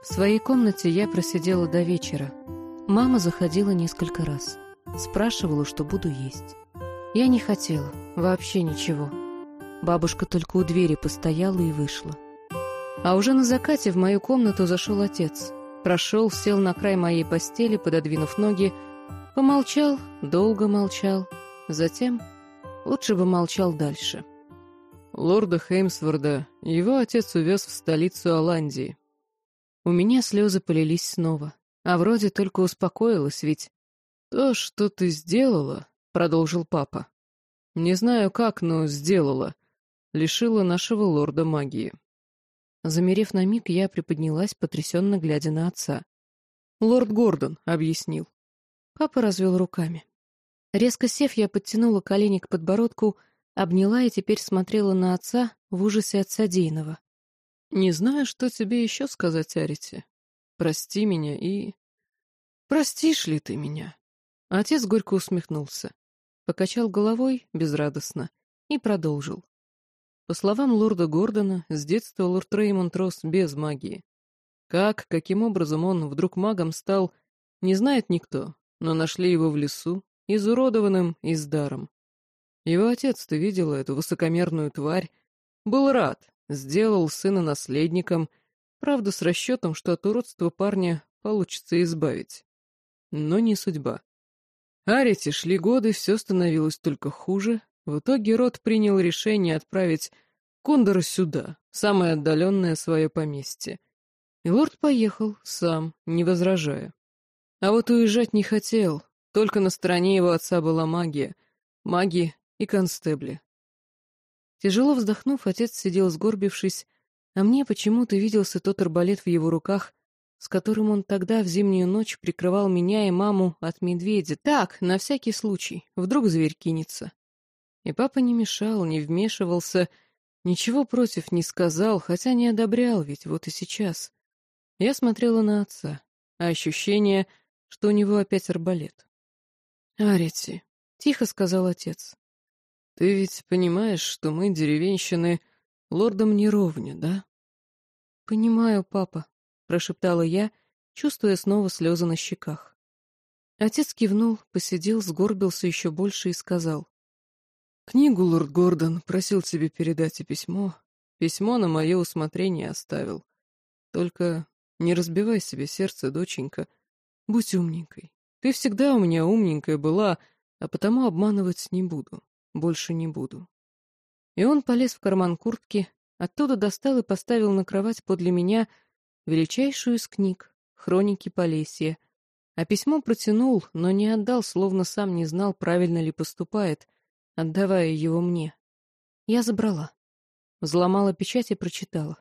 В своей комнате я просидела до вечера. Мама заходила несколько раз. Спрашивала, что буду есть. Я не хотела, вообще ничего. Бабушка только у двери постояла и вышла. А уже на закате в мою комнату зашел отец. Прошел, сел на край моей постели, пододвинув ноги, помолчал, долго молчал. Затем лучше бы молчал дальше. Лорда Хеймсворда его отец увез в столицу Оландии. У меня слезы полились снова. А вроде только успокоилась, ведь... «То, что ты сделала», — продолжил папа. «Не знаю как, но сделала. Лишила нашего лорда магии». Замерев на миг, я приподнялась, потрясенно глядя на отца. «Лорд Гордон», — объяснил. Папа развел руками. Резко сев, я подтянула колени к подбородку, обняла и теперь смотрела на отца в ужасе от содеянного. Не знаю, что тебе еще сказать, Арити. Прости меня и... Простишь ли ты меня? Отец горько усмехнулся, покачал головой безрадостно и продолжил. По словам лорда Гордона, с детства лорд Реймонд рос без магии. Как, каким образом он вдруг магом стал, не знает никто, но нашли его в лесу, изуродованным и с даром. Его отец, ты видела эту высокомерную тварь, был рад, Сделал сына наследником, правда, с расчетом, что от уродства парня получится избавить. Но не судьба. Арите шли годы, все становилось только хуже. В итоге род принял решение отправить Кондора сюда, самое отдаленное свое поместье. И лорд поехал, сам, не возражая. А вот уезжать не хотел, только на стороне его отца была магия. Маги и констебли. Тяжело вздохнув, отец сидел сгорбившись, а мне почему-то виделся тот арбалет в его руках, с которым он тогда в зимнюю ночь прикрывал меня и маму от медведя. Так, на всякий случай, вдруг зверь кинется. И папа не мешал, не вмешивался, ничего против не сказал, хотя не одобрял, ведь вот и сейчас. Я смотрела на отца, а ощущение, что у него опять арбалет. «Арити», — тихо сказал отец, ты ведь понимаешь, что мы, деревенщины, лордам не ровня, да? Понимаю, папа, прошептала я, чувствуя снова слезы на щеках. Отец кивнул, посидел, сгорбился еще больше и сказал. «Книгу лорд Гордон просил тебе передать и письмо. Письмо на мое усмотрение оставил. Только не разбивай себе сердце, доченька. Будь умненькой. Ты всегда у меня умненькая была, а потому обманывать не буду. Больше не буду. И он полез в карман куртки, оттуда достал и поставил на кровать подле меня величайшую из книг «Хроники Полесья», а письмо протянул, но не отдал, словно сам не знал, правильно ли поступает, отдавая его мне. Я забрала. Взломала печать и прочитала.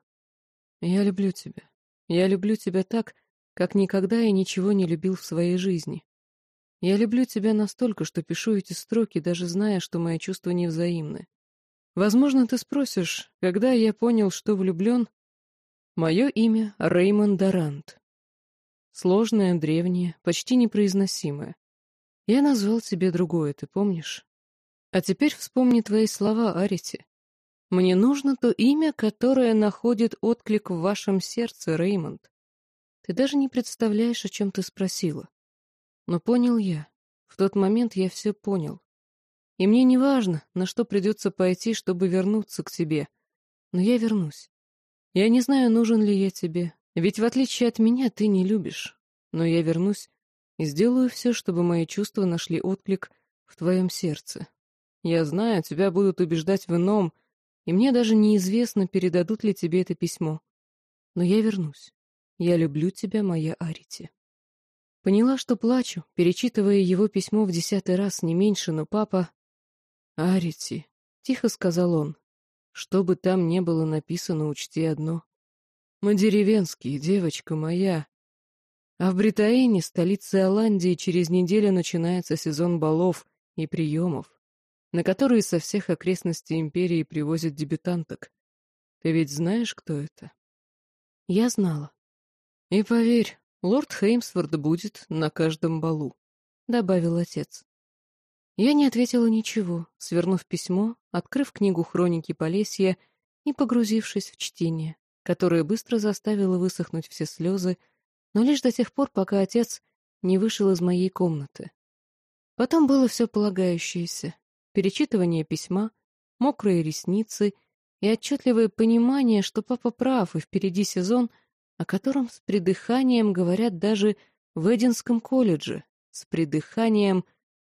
«Я люблю тебя. Я люблю тебя так, как никогда и ничего не любил в своей жизни. Я люблю тебя настолько, что пишу эти строки, даже зная, что мои чувства невзаимны. Возможно, ты спросишь, когда я понял, что влюблен? Мое имя — Реймонд Дорант. Сложное, древнее, почти непроизносимое. Я назвал тебе другое, ты помнишь? А теперь вспомни твои слова, Арити. Мне нужно то имя, которое находит отклик в вашем сердце, Реймонд. Ты даже не представляешь, о чем ты спросила. Но понял я. В тот момент я все понял. И мне не важно, на что придется пойти, чтобы вернуться к тебе. Но я вернусь. Я не знаю, нужен ли я тебе, ведь в отличие от меня ты не любишь. Но я вернусь и сделаю все, чтобы мои чувства нашли отклик в твоем сердце. Я знаю, тебя будут убеждать в ином, и мне даже неизвестно, передадут ли тебе это письмо. Но я вернусь. Я люблю тебя, моя Арити. Поняла, что плачу, перечитывая его письмо в десятый раз, не меньше, но папа... «Арити», — тихо сказал он, — «что бы там ни было написано, учти одно. Мы деревенские, девочка моя. А в Бритаине, столице Оландии, через неделю начинается сезон балов и приемов, на которые со всех окрестностей империи привозят дебютанток. Ты ведь знаешь, кто это?» Я знала. И поверь, Лорд Хеймсворд будет на каждом балу», — добавил отец. Я не ответила ничего, свернув письмо, открыв книгу «Хроники Полесья» и погрузившись в чтение, которая быстро заставила высохнуть все слезы, но лишь до тех пор, пока отец не вышел из моей комнаты. Потом было все полагающееся. Перечитывание письма, мокрые ресницы и отчетливое понимание, что папа прав, и впереди сезон, о котором с придыханием говорят даже в Эдинском колледже, с придыханием,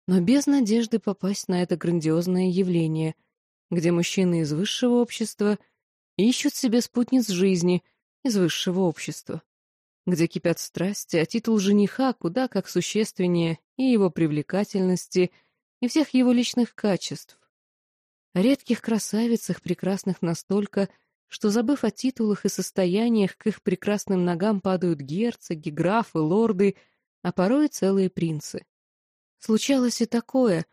но без надежды попасть на это грандиозное явление, где мужчины из высшего общества ищут себе спутниц жизни из высшего общества, где кипят страсти, а титул жениха куда как существеннее и его привлекательности, и всех его личных качеств. О редких красавицах, прекрасных настолько, что, забыв о титулах и состояниях, к их прекрасным ногам падают герцоги, графы, лорды, а порой целые принцы. Случалось и такое,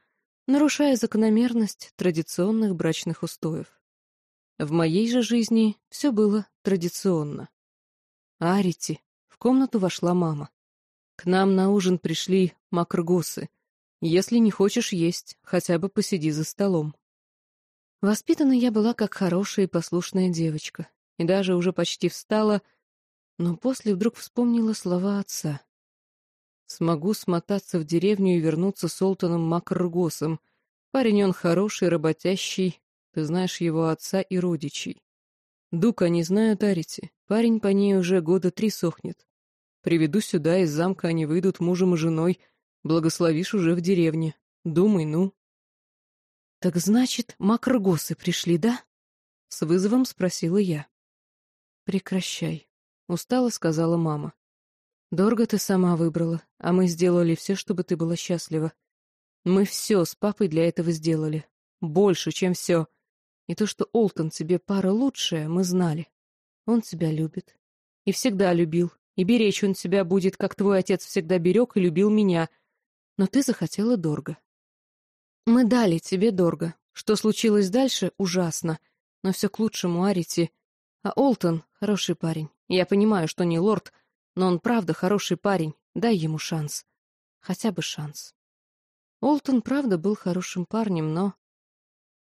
нарушая закономерность традиционных брачных устоев. В моей же жизни все было традиционно. Арити, в комнату вошла мама. К нам на ужин пришли макргосы. Если не хочешь есть, хотя бы посиди за столом. Воспитана я была как хорошая и послушная девочка, и даже уже почти встала, но после вдруг вспомнила слова отца. Смогу смотаться в деревню и вернуться с Олтоном Макргосом. Парень он хороший, работящий, ты знаешь его отца и родичей. Дука не знают Арити, парень по ней уже года три сохнет. Приведу сюда, из замка они выйдут мужем и женой, благословишь уже в деревне. Думай, ну. «Так значит, макрогосы пришли, да?» — с вызовом спросила я. «Прекращай», — устало сказала мама. «Дорого ты сама выбрала, а мы сделали все, чтобы ты была счастлива. Мы все с папой для этого сделали. Больше, чем все. И то, что Олтон тебе пара лучшая, мы знали. Он тебя любит. И всегда любил. И беречь он тебя будет, как твой отец всегда берег и любил меня. Но ты захотела дорого. Мы дали тебе дорого. Что случилось дальше, ужасно. Но все к лучшему, Арити. А Олтон — хороший парень. Я понимаю, что не лорд, но он правда хороший парень. Дай ему шанс. Хотя бы шанс. Олтон правда был хорошим парнем, но...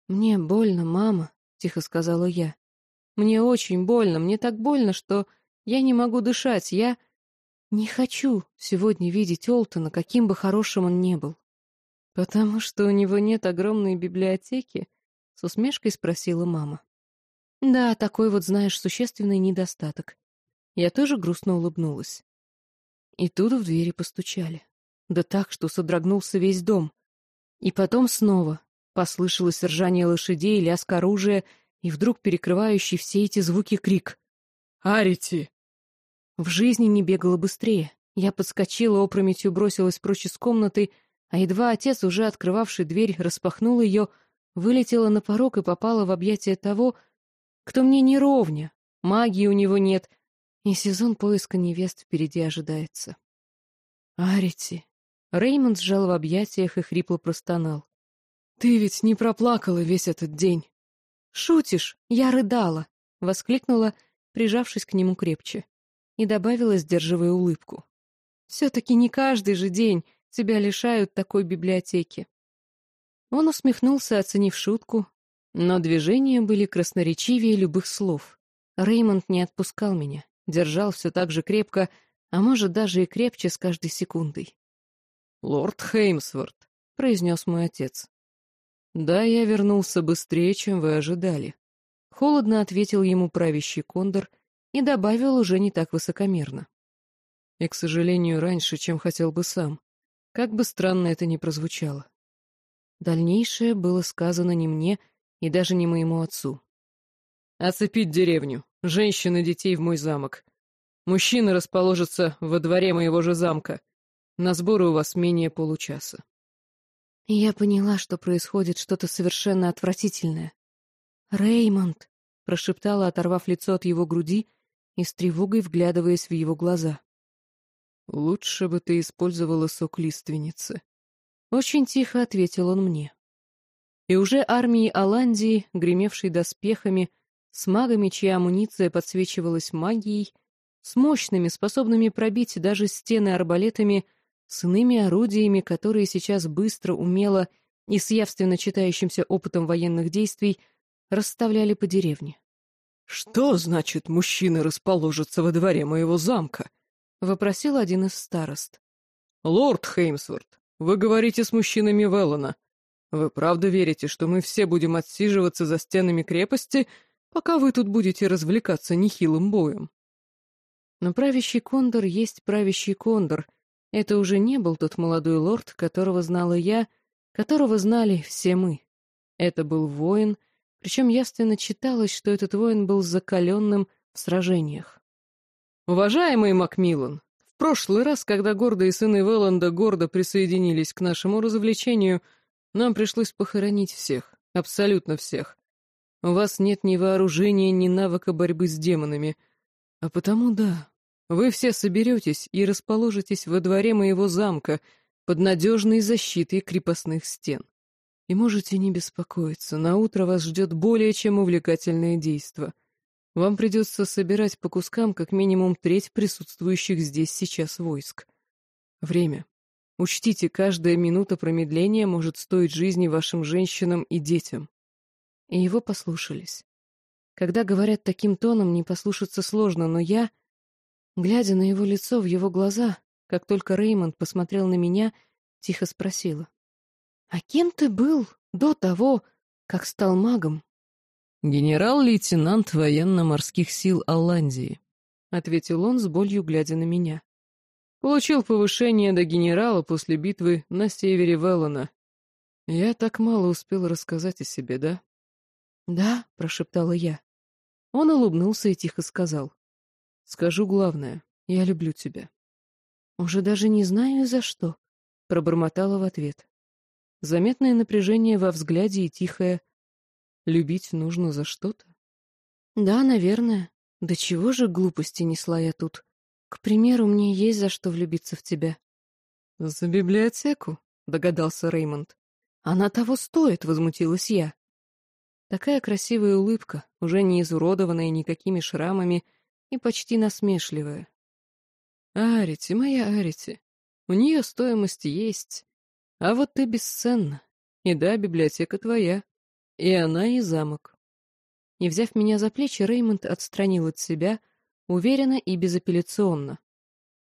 «Мне больно, мама», — тихо сказала я. «Мне очень больно, мне так больно, что я не могу дышать, я...» «Не хочу сегодня видеть Олтона, каким бы хорошим он ни был. «Потому что у него нет огромной библиотеки?» — с усмешкой спросила мама. «Да, такой вот, знаешь, существенный недостаток». Я тоже грустно улыбнулась. И тут в двери постучали. Да так, что содрогнулся весь дом. И потом снова послышалось ржание лошадей, лязг оружия и вдруг перекрывающий все эти звуки крик. «Арити!» В жизни не бегала быстрее. Я подскочила, опрометью бросилась прочь из комнаты — а едва отец, уже открывавший дверь, распахнул ее, вылетела на порог и попала в объятия того, кто мне не ровня, магии у него нет, и сезон поиска невест впереди ожидается. «Арити!» Реймонд сжал в объятиях и хрипло простонал. «Ты ведь не проплакала весь этот день!» «Шутишь? Я рыдала!» — воскликнула, прижавшись к нему крепче, и добавила, сдерживая улыбку. «Все-таки не каждый же день Тебя лишают такой библиотеки. Он усмехнулся, оценив шутку, но движения были красноречивее любых слов. Реймонд не отпускал меня, держал все так же крепко, а может, даже и крепче с каждой секундой. «Лорд Хеймсворт», — произнес мой отец. «Да, я вернулся быстрее, чем вы ожидали». Холодно ответил ему правящий кондор и добавил уже не так высокомерно. И, к сожалению, раньше, чем хотел бы сам. Как бы странно это ни прозвучало. Дальнейшее было сказано не мне и даже не моему отцу. «Оцепить деревню, женщин и детей в мой замок. Мужчины расположатся во дворе моего же замка. На сборы у вас менее получаса». И я поняла, что происходит что-то совершенно отвратительное. «Реймонд!» — прошептала, оторвав лицо от его груди и с тревогой вглядываясь в его глаза. «Лучше бы ты использовала сок лиственницы», — очень тихо ответил он мне. И уже армии Аландии, гремевшей доспехами, с магами, чья амуниция подсвечивалась магией, с мощными, способными пробить даже стены арбалетами, с иными орудиями, которые сейчас быстро, умело и с явственно читающимся опытом военных действий расставляли по деревне. «Что значит, мужчина расположится во дворе моего замка?» — вопросил один из старост. «Лорд Хеймсворт, вы говорите с мужчинами Веллона. Вы правда верите, что мы все будем отсиживаться за стенами крепости, пока вы тут будете развлекаться нехилым боем?» Но правящий кондор есть правящий кондор. Это уже не был тот молодой лорд, которого знала я, которого знали все мы. Это был воин, причем явственно читалось, что этот воин был закаленным в сражениях. «Уважаемый Макмиллан, в прошлый раз, когда гордые сыны Велланда гордо присоединились к нашему развлечению, нам пришлось похоронить всех, абсолютно всех. У вас нет ни вооружения, ни навыка борьбы с демонами. А потому да, вы все соберетесь и расположитесь во дворе моего замка под надежной защитой крепостных стен. И можете не беспокоиться, на утро вас ждет более чем увлекательное действо. Вам придется собирать по кускам как минимум треть присутствующих здесь сейчас войск. Время. Учтите, каждая минута промедления может стоить жизни вашим женщинам и детям. И его послушались. Когда говорят таким тоном, не послушаться сложно, но я, глядя на его лицо, в его глаза, как только Реймонд посмотрел на меня, тихо спросила. «А кем ты был до того, как стал магом?» «Генерал-лейтенант военно-морских сил Алландии», — ответил он с болью, глядя на меня. «Получил повышение до генерала после битвы на севере Веллона. Я так мало успел рассказать о себе, да?» «Да», — прошептала я. Он улыбнулся и тихо сказал. «Скажу главное, я люблю тебя». «Уже даже не знаю, за что», — пробормотала в ответ. Заметное напряжение во взгляде и тихое «любить нужно за что-то». Да, наверное. Да чего же глупости несла я тут? К примеру, мне есть за что влюбиться в тебя. За библиотеку, догадался Реймонд. Она того стоит, возмутилась я. Такая красивая улыбка, уже не изуродованная никакими шрамами и почти насмешливая. Арити, моя Арити, у нее стоимость есть. А вот ты бесценна. И да, библиотека твоя. И она, и замок. И, взяв меня за плечи, Реймонд отстранил от себя, уверенно и безапелляционно.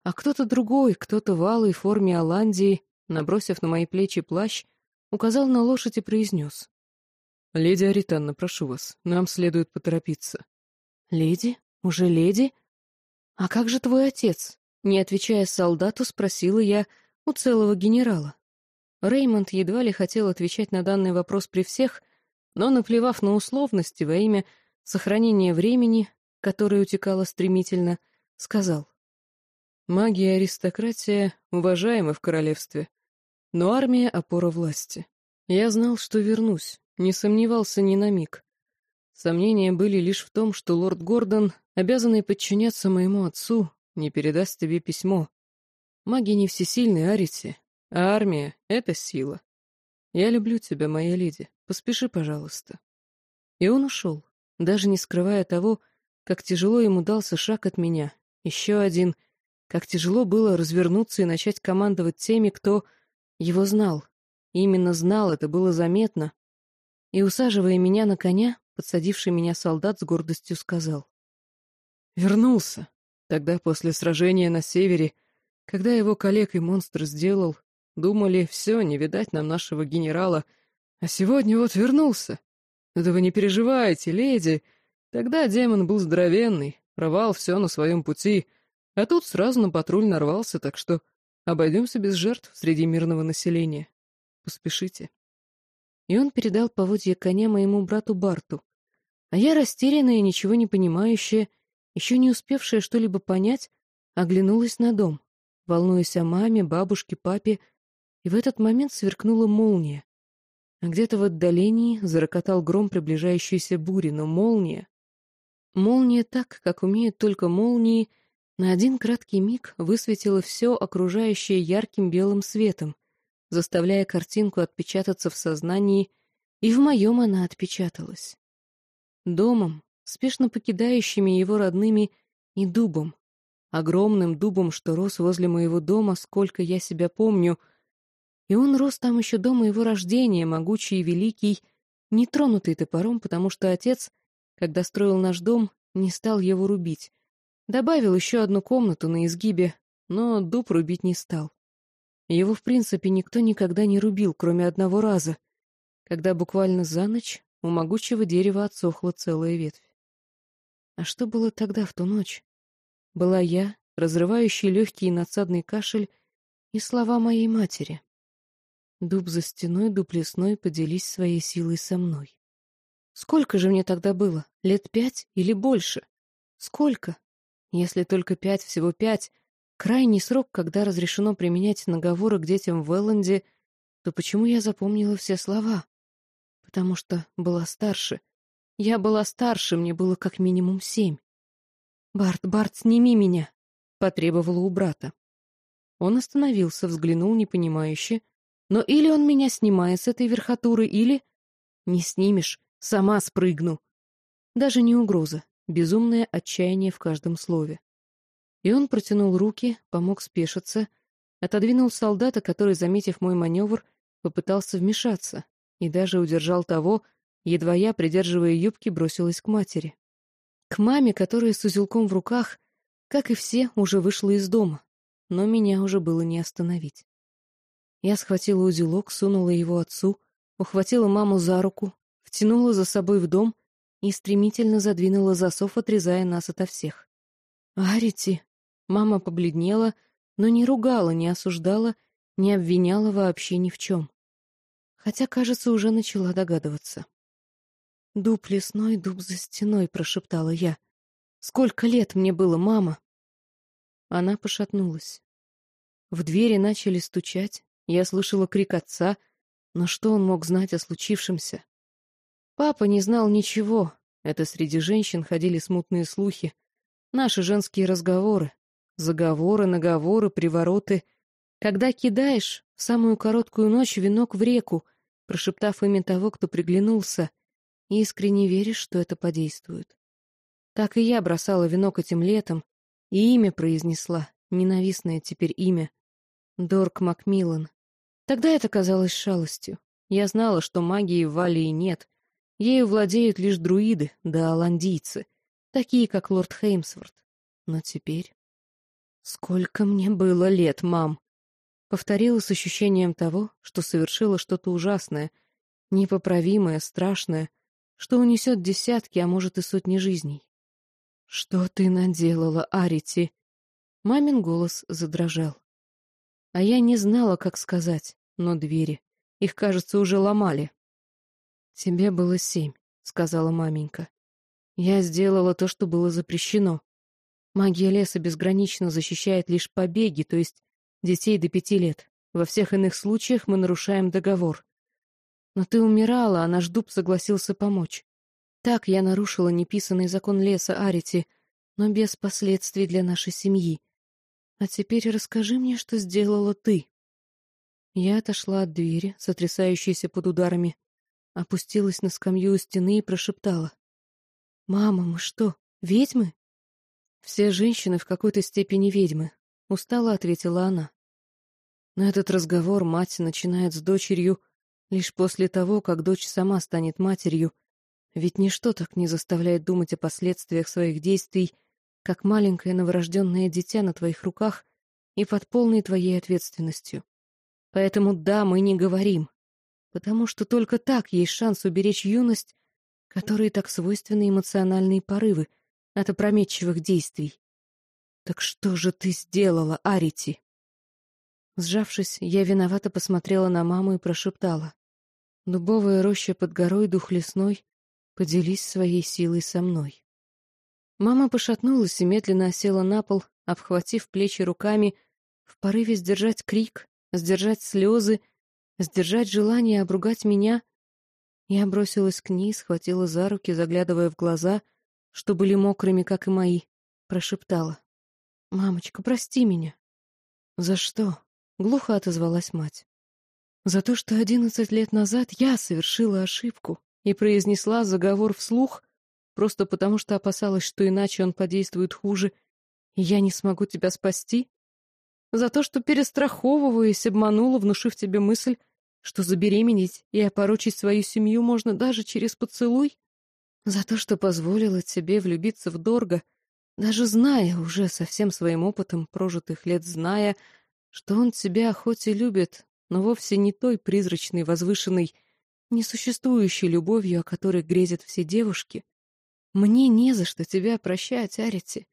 А кто-то другой, кто-то в алой форме Оландии, набросив на мои плечи плащ, указал на лошадь и произнес. «Леди Аританна, прошу вас, нам следует поторопиться». «Леди? Уже леди? А как же твой отец?» Не отвечая солдату, спросила я у целого генерала. Реймонд едва ли хотел отвечать на данный вопрос при всех, но, наплевав на условности во имя сохранения времени, которое утекало стремительно, сказал. «Магия аристократия уважаемы в королевстве, но армия — опора власти. Я знал, что вернусь, не сомневался ни на миг. Сомнения были лишь в том, что лорд Гордон, обязанный подчиняться моему отцу, не передаст тебе письмо. Маги не всесильны, Арити, а армия — это сила. Я люблю тебя, моя леди. Поспеши, пожалуйста. И он ушел, даже не скрывая того, как тяжело ему дался шаг от меня. Еще один. Как тяжело было развернуться и начать командовать теми, кто его знал. именно знал, это было заметно. И, усаживая меня на коня, подсадивший меня солдат с гордостью сказал. Вернулся. Тогда, после сражения на севере, когда его коллег и монстр сделал, Думали, все, не видать нам нашего генерала. А сегодня вот вернулся. Да вы не переживайте, леди. Тогда демон был здоровенный, рвал все на своем пути, а тут сразу на патруль нарвался, так что обойдемся без жертв среди мирного населения. Поспешите. И он передал поводья коня моему брату Барту. А я, растерянная ничего не понимающая, еще не успевшая что-либо понять, оглянулась на дом, волнуясь о маме, бабушке, папе и в этот момент сверкнула молния. А где-то в отдалении зарокотал гром приближающейся бури, но молния... Молния так, как умеют только молнии, на один краткий миг высветила все окружающее ярким белым светом, заставляя картинку отпечататься в сознании, и в моем она отпечаталась. Домом, спешно покидающими его родными, и дубом, огромным дубом, что рос возле моего дома, сколько я себя помню — и он рос там еще до моего рождения, могучий и великий, не тронутый топором, потому что отец, когда строил наш дом, не стал его рубить. Добавил еще одну комнату на изгибе, но дуб рубить не стал. Его, в принципе, никто никогда не рубил, кроме одного раза, когда буквально за ночь у могучего дерева отсохла целая ветвь. А что было тогда, в ту ночь? Была я, разрывающий легкий и надсадный кашель, и слова моей матери. Дуб за стеной, дуб лесной, поделись своей силой со мной. Сколько же мне тогда было? Лет пять или больше? Сколько? Если только пять, всего пять, крайний срок, когда разрешено применять наговоры к детям в Элленде, то почему я запомнила все слова? Потому что была старше. Я была старше, мне было как минимум семь. «Барт, Барт, сними меня!» — потребовала у брата. Он остановился, взглянул непонимающе, но или он меня снимает с этой верхотуры, или... Не снимешь, сама спрыгну. Даже не угроза, безумное отчаяние в каждом слове. И он протянул руки, помог спешиться, отодвинул солдата, который, заметив мой маневр, попытался вмешаться, и даже удержал того, едва я, придерживая юбки, бросилась к матери. К маме, которая с узелком в руках, как и все, уже вышла из дома, но меня уже было не остановить. Я схватила узелок, сунула его отцу, ухватила маму за руку, втянула за собой в дом и стремительно задвинула засов, отрезая нас ото всех. «Арити!» Мама побледнела, но не ругала, не осуждала, не обвиняла вообще ни в чем. Хотя, кажется, уже начала догадываться. «Дуб лесной, дуб за стеной», — прошептала я. «Сколько лет мне было, мама?» Она пошатнулась. В двери начали стучать, я слышала крик отца, но что он мог знать о случившемся? Папа не знал ничего, это среди женщин ходили смутные слухи. Наши женские разговоры, заговоры, наговоры, привороты. Когда кидаешь в самую короткую ночь венок в реку, прошептав имя того, кто приглянулся, искренне веришь, что это подействует. Так и я бросала венок этим летом, и имя произнесла, ненавистное теперь имя. Дорк Макмиллан. Тогда это казалось шалостью. Я знала, что магии в Валии нет. Ею владеют лишь друиды, да оландийцы, такие, как лорд Хеймсворт. Но теперь... «Сколько мне было лет, мам?» Повторила с ощущением того, что совершила что-то ужасное, непоправимое, страшное, что унесет десятки, а может и сотни жизней. «Что ты наделала, Арити?» Мамин голос задрожал. А я не знала, как сказать но двери. Их, кажется, уже ломали. «Тебе было семь», — сказала маменька. «Я сделала то, что было запрещено. Магия леса безгранично защищает лишь побеги, то есть детей до пяти лет. Во всех иных случаях мы нарушаем договор. Но ты умирала, а наш дуб согласился помочь. Так я нарушила неписанный закон леса Арити, но без последствий для нашей семьи. А теперь расскажи мне, что сделала ты». Я отошла от двери, сотрясающейся под ударами, опустилась на скамью у стены и прошептала. «Мама, мы что, ведьмы?» «Все женщины в какой-то степени ведьмы», — устало ответила она. Но этот разговор мать начинает с дочерью лишь после того, как дочь сама станет матерью, ведь ничто так не заставляет думать о последствиях своих действий, как маленькое новорожденное дитя на твоих руках и под полной твоей ответственностью. Поэтому да, мы не говорим. Потому что только так есть шанс уберечь юность, которой так свойственны эмоциональные порывы от опрометчивых действий. Так что же ты сделала, Арити? Сжавшись, я виновато посмотрела на маму и прошептала. Дубовая роща под горой, дух лесной, поделись своей силой со мной. Мама пошатнулась и медленно осела на пол, обхватив плечи руками, в порыве сдержать крик, сдержать слезы, сдержать желание обругать меня. Я бросилась к ней, схватила за руки, заглядывая в глаза, что были мокрыми, как и мои, прошептала. «Мамочка, прости меня». «За что?» — глухо отозвалась мать. «За то, что одиннадцать лет назад я совершила ошибку и произнесла заговор вслух, просто потому что опасалась, что иначе он подействует хуже, и я не смогу тебя спасти?» За то, что, перестраховываясь, обманула, внушив тебе мысль, что забеременеть и опорочить свою семью можно даже через поцелуй? За то, что позволила тебе влюбиться в Дорга, даже зная, уже со всем своим опытом прожитых лет зная, что он тебя хоть и любит, но вовсе не той призрачной, возвышенной, несуществующей любовью, о которой грезят все девушки. Мне не за что тебя прощать, Арити.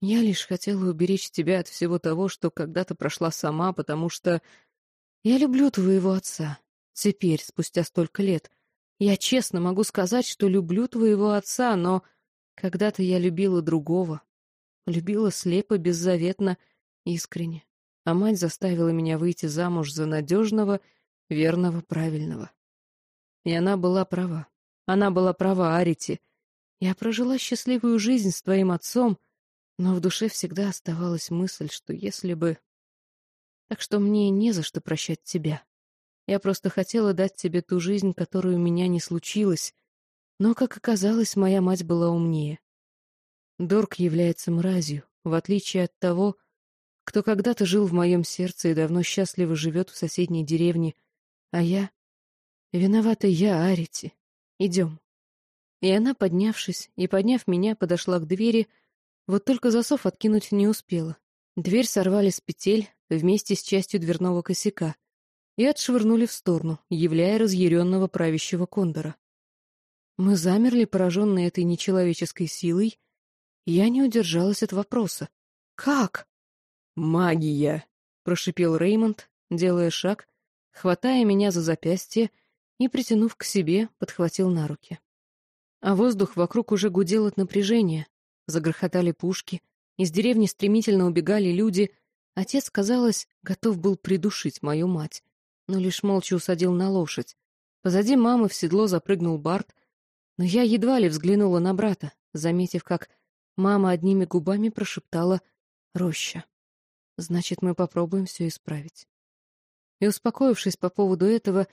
Я лишь хотела уберечь тебя от всего того, что когда-то прошла сама, потому что я люблю твоего отца. Теперь, спустя столько лет. Я честно могу сказать, что люблю твоего отца, но когда-то я любила другого. Любила слепо, беззаветно, искренне. А мать заставила меня выйти замуж за надежного, верного, правильного. И она была права. Она была права, Арити. Я прожила счастливую жизнь с твоим отцом, но в душе всегда оставалась мысль, что если бы... Так что мне не за что прощать тебя. Я просто хотела дать тебе ту жизнь, которую у меня не случилось, но, как оказалось, моя мать была умнее. Дорк является мразью, в отличие от того, кто когда-то жил в моем сердце и давно счастливо живет в соседней деревне, а я... Виновата я, Арити. Идем. И она, поднявшись и подняв меня, подошла к двери, вот только засов откинуть не успела. Дверь сорвали с петель вместе с частью дверного косяка и отшвырнули в сторону, являя разъяренного правящего кондора. Мы замерли, пораженные этой нечеловеческой силой. Я не удержалась от вопроса. «Как?» «Магия!» — прошипел Реймонд, делая шаг, хватая меня за запястье и, притянув к себе, подхватил на руки. А воздух вокруг уже гудел от напряжения, Загрохотали пушки, из деревни стремительно убегали люди. Отец, казалось, готов был придушить мою мать, но лишь молча усадил на лошадь. Позади мамы в седло запрыгнул Барт, но я едва ли взглянула на брата, заметив, как мама одними губами прошептала «Роща». Значит, мы попробуем все исправить. И, успокоившись по поводу этого,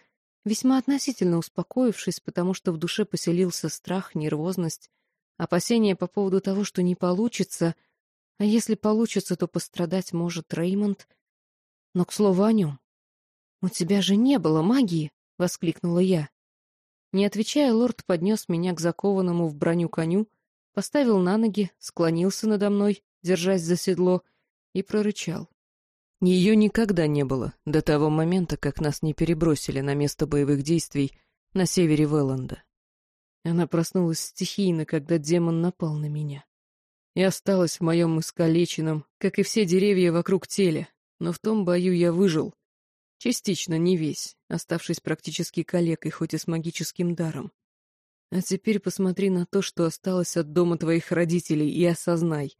весьма относительно успокоившись, потому что в душе поселился страх, нервозность, Опасения по поводу того, что не получится, а если получится, то пострадать может Реймонд. Но, к слову о нем. «У тебя же не было магии!» — воскликнула я. Не отвечая, лорд поднес меня к закованному в броню коню, поставил на ноги, склонился надо мной, держась за седло, и прорычал. Ее никогда не было, до того момента, как нас не перебросили на место боевых действий на севере Велланда. Она проснулась стихийно, когда демон напал на меня. И осталась в моем искалеченном, как и все деревья вокруг теле, но в том бою я выжил. Частично не весь, оставшись практически калекой, хоть и с магическим даром. А теперь посмотри на то, что осталось от дома твоих родителей, и осознай.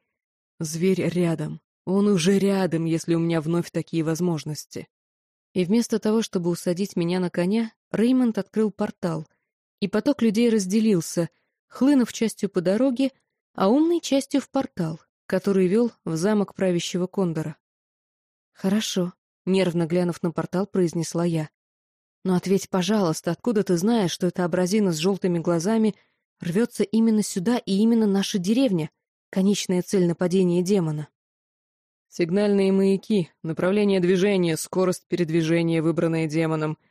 Зверь рядом. Он уже рядом, если у меня вновь такие возможности. И вместо того, чтобы усадить меня на коня, Реймонд открыл портал — и поток людей разделился, хлынув частью по дороге, а умной частью в портал, который вел в замок правящего кондора. «Хорошо», — нервно глянув на портал, произнесла я. «Но ответь, пожалуйста, откуда ты знаешь, что эта образина с желтыми глазами рвется именно сюда и именно наша деревня, конечная цель нападения демона?» «Сигнальные маяки, направление движения, скорость передвижения, выбранная демоном —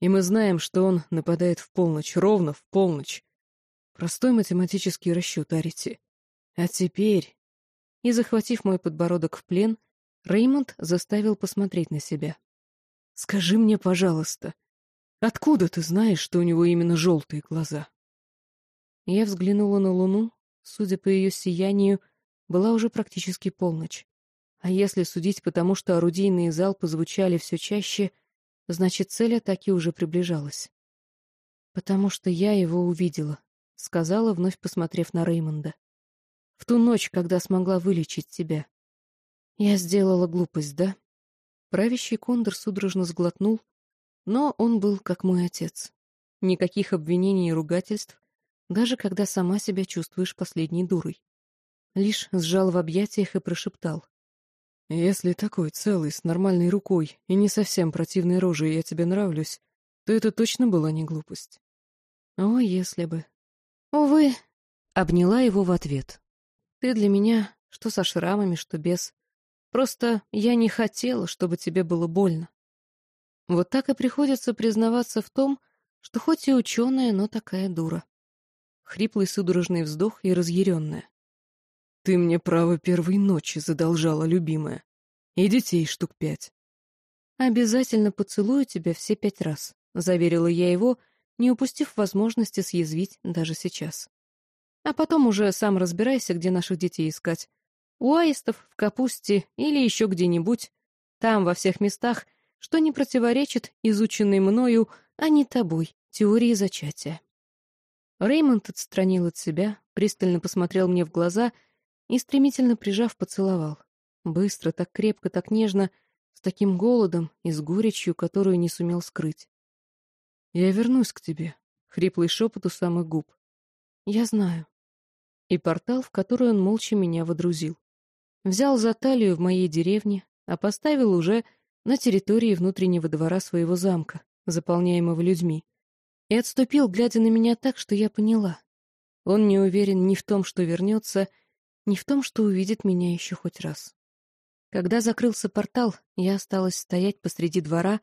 и мы знаем, что он нападает в полночь, ровно в полночь. Простой математический расчет, Арити. А теперь... И, захватив мой подбородок в плен, Реймонд заставил посмотреть на себя. «Скажи мне, пожалуйста, откуда ты знаешь, что у него именно желтые глаза?» Я взглянула на луну. Судя по ее сиянию, была уже практически полночь. А если судить потому, что орудийные залпы звучали все чаще — Значит, цель атаки уже приближалась. «Потому что я его увидела», — сказала, вновь посмотрев на Реймонда. «В ту ночь, когда смогла вылечить тебя. Я сделала глупость, да?» Правящий кондор судорожно сглотнул, но он был как мой отец. Никаких обвинений и ругательств, даже когда сама себя чувствуешь последней дурой. Лишь сжал в объятиях и прошептал. Если такой целый, с нормальной рукой и не совсем противной рожей я тебе нравлюсь, то это точно была не глупость. О, если бы. Увы, обняла его в ответ. Ты для меня, что со шрамами, что без. Просто я не хотела, чтобы тебе было больно. Вот так и приходится признаваться в том, что хоть и ученая, но такая дура. хриплый судорожный вздох и разъяренная. «Ты мне право первой ночи задолжала, любимая. И детей штук пять». «Обязательно поцелую тебя все пять раз», — заверила я его, не упустив возможности съязвить даже сейчас. «А потом уже сам разбирайся, где наших детей искать. У аистов, в капусте или еще где-нибудь. Там, во всех местах, что не противоречит изученной мною, а не тобой, теории зачатия». Реймонд отстранил от себя, пристально посмотрел мне в глаза и, стремительно прижав, поцеловал. Быстро, так крепко, так нежно, с таким голодом и с горечью, которую не сумел скрыть. «Я вернусь к тебе», — хриплый шепот у самых губ. «Я знаю». И портал, в который он молча меня водрузил. Взял за талию в моей деревне, а поставил уже на территории внутреннего двора своего замка, заполняемого людьми и отступил, глядя на меня так, что я поняла. Он не уверен ни в том, что вернется, ни в том, что увидит меня еще хоть раз. Когда закрылся портал, я осталась стоять посреди двора,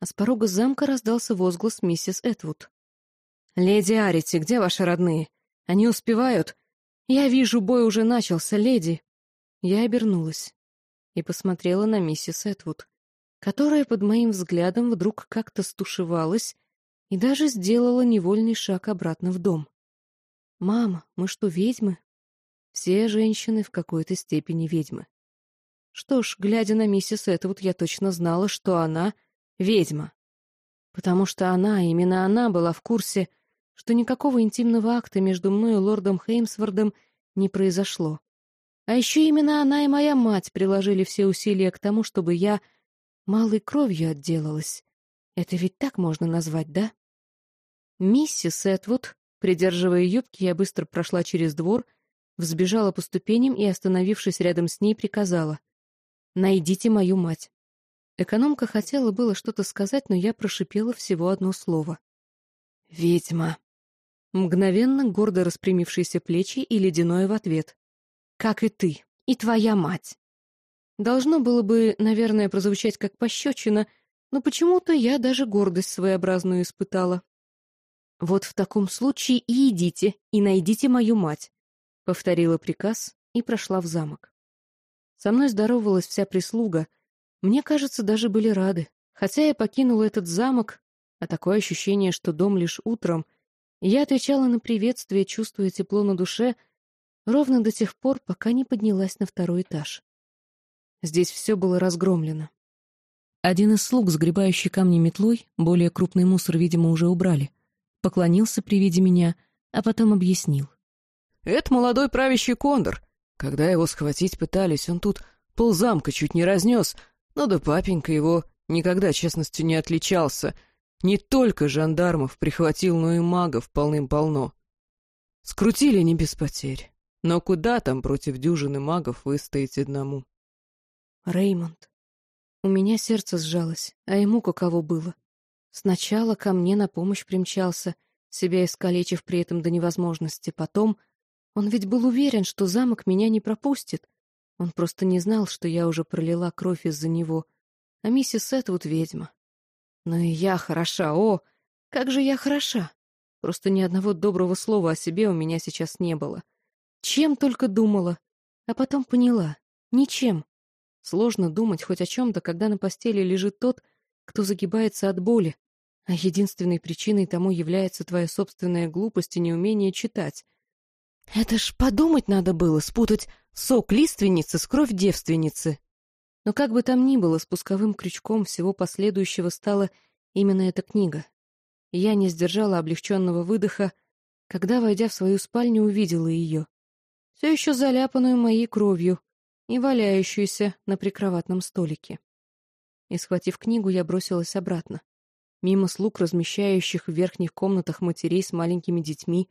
а с порога замка раздался возглас миссис Этвуд. «Леди Арити, где ваши родные? Они успевают? Я вижу, бой уже начался, леди!» Я обернулась и посмотрела на миссис Этвуд, которая под моим взглядом вдруг как-то стушевалась и даже сделала невольный шаг обратно в дом. «Мама, мы что, ведьмы?» Все женщины в какой-то степени ведьмы. Что ж, глядя на миссис Этвуд, я точно знала, что она ведьма. Потому что она, именно она, была в курсе, что никакого интимного акта между мной и лордом Хеймсвордом не произошло. А еще именно она и моя мать приложили все усилия к тому, чтобы я малой кровью отделалась. Это ведь так можно назвать, да? Миссис Этвуд, придерживая юбки, я быстро прошла через двор, взбежала по ступеням и, остановившись рядом с ней, приказала. «Найдите мою мать». Экономка хотела было что-то сказать, но я прошипела всего одно слово. «Ведьма». Мгновенно гордо распрямившиеся плечи и ледяное в ответ. «Как и ты, и твоя мать». Должно было бы, наверное, прозвучать как пощечина, но почему-то я даже гордость своеобразную испытала. «Вот в таком случае и идите, и найдите мою мать», — повторила приказ и прошла в замок. Со мной здоровалась вся прислуга. Мне кажется, даже были рады. Хотя я покинула этот замок, а такое ощущение, что дом лишь утром, я отвечала на приветствие, чувствуя тепло на душе, ровно до тех пор, пока не поднялась на второй этаж. Здесь все было разгромлено. Один из слуг, сгребающий камни метлой, более крупный мусор, видимо, уже убрали — поклонился при виде меня, а потом объяснил. «Это молодой правящий кондор. Когда его схватить пытались, он тут ползамка чуть не разнес, но да папенька его никогда честностью не отличался. Не только жандармов прихватил, но и магов полным-полно. Скрутили не без потерь. Но куда там против дюжины магов выстоять одному?» «Реймонд, у меня сердце сжалось, а ему каково было?» Сначала ко мне на помощь примчался, себя искалечив при этом до невозможности. Потом он ведь был уверен, что замок меня не пропустит. Он просто не знал, что я уже пролила кровь из-за него. А миссис Этвуд ведьма. Но и я хороша, о, как же я хороша! Просто ни одного доброго слова о себе у меня сейчас не было. Чем только думала. А потом поняла. Ничем. Сложно думать хоть о чем-то, когда на постели лежит тот, кто загибается от боли, а единственной причиной тому является твоя собственная глупость и неумение читать. Это ж подумать надо было, спутать сок лиственницы с кровь девственницы. Но как бы там ни было, спусковым крючком всего последующего стала именно эта книга. я не сдержала облегченного выдоха, когда, войдя в свою спальню, увидела ее, все еще заляпанную моей кровью и валяющуюся на прикроватном столике и, схватив книгу, я бросилась обратно. Мимо слуг, размещающих в верхних комнатах матерей с маленькими детьми,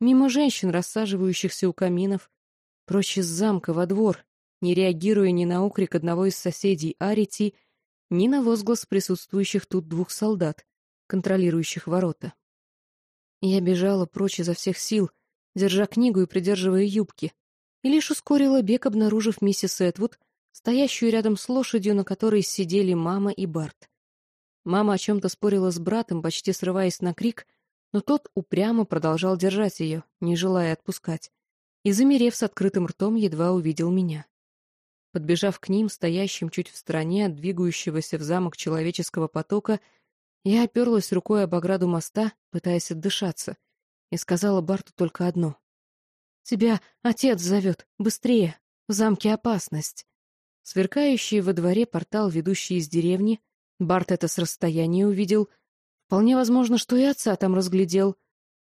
мимо женщин, рассаживающихся у каминов, прочь из замка во двор, не реагируя ни на окрик одного из соседей Арити, ни на возглас присутствующих тут двух солдат, контролирующих ворота. Я бежала прочь изо всех сил, держа книгу и придерживая юбки, и лишь ускорила бег, обнаружив миссис Эдвуд, стоящую рядом с лошадью, на которой сидели мама и Барт. Мама о чем-то спорила с братом, почти срываясь на крик, но тот упрямо продолжал держать ее, не желая отпускать, и, замерев с открытым ртом, едва увидел меня. Подбежав к ним, стоящим чуть в стороне от двигающегося в замок человеческого потока, я оперлась рукой об ограду моста, пытаясь отдышаться, и сказала Барту только одно. «Тебя отец зовет! Быстрее! В замке опасность!» Сверкающий во дворе портал, ведущий из деревни, Барт это с расстояния увидел. Вполне возможно, что и отца там разглядел,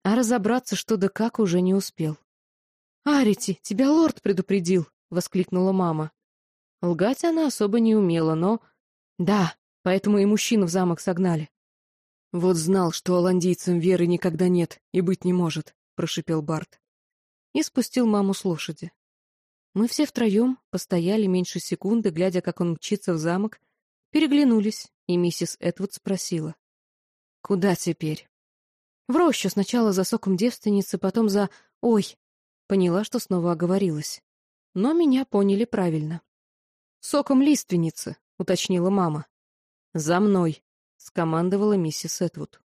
а разобраться, что да как, уже не успел. «Арити, тебя лорд предупредил!» — воскликнула мама. Лгать она особо не умела, но... Да, поэтому и мужчину в замок согнали. «Вот знал, что оландийцам веры никогда нет и быть не может», — прошипел Барт. И спустил маму с лошади. Мы все втроем постояли меньше секунды, глядя, как он мчится в замок, переглянулись, и миссис Эдвуд спросила. «Куда теперь?» «В рощу, сначала за соком девственницы, потом за... Ой!» Поняла, что снова оговорилась. Но меня поняли правильно. «Соком лиственницы», — уточнила мама. «За мной», — скомандовала миссис Этвуд.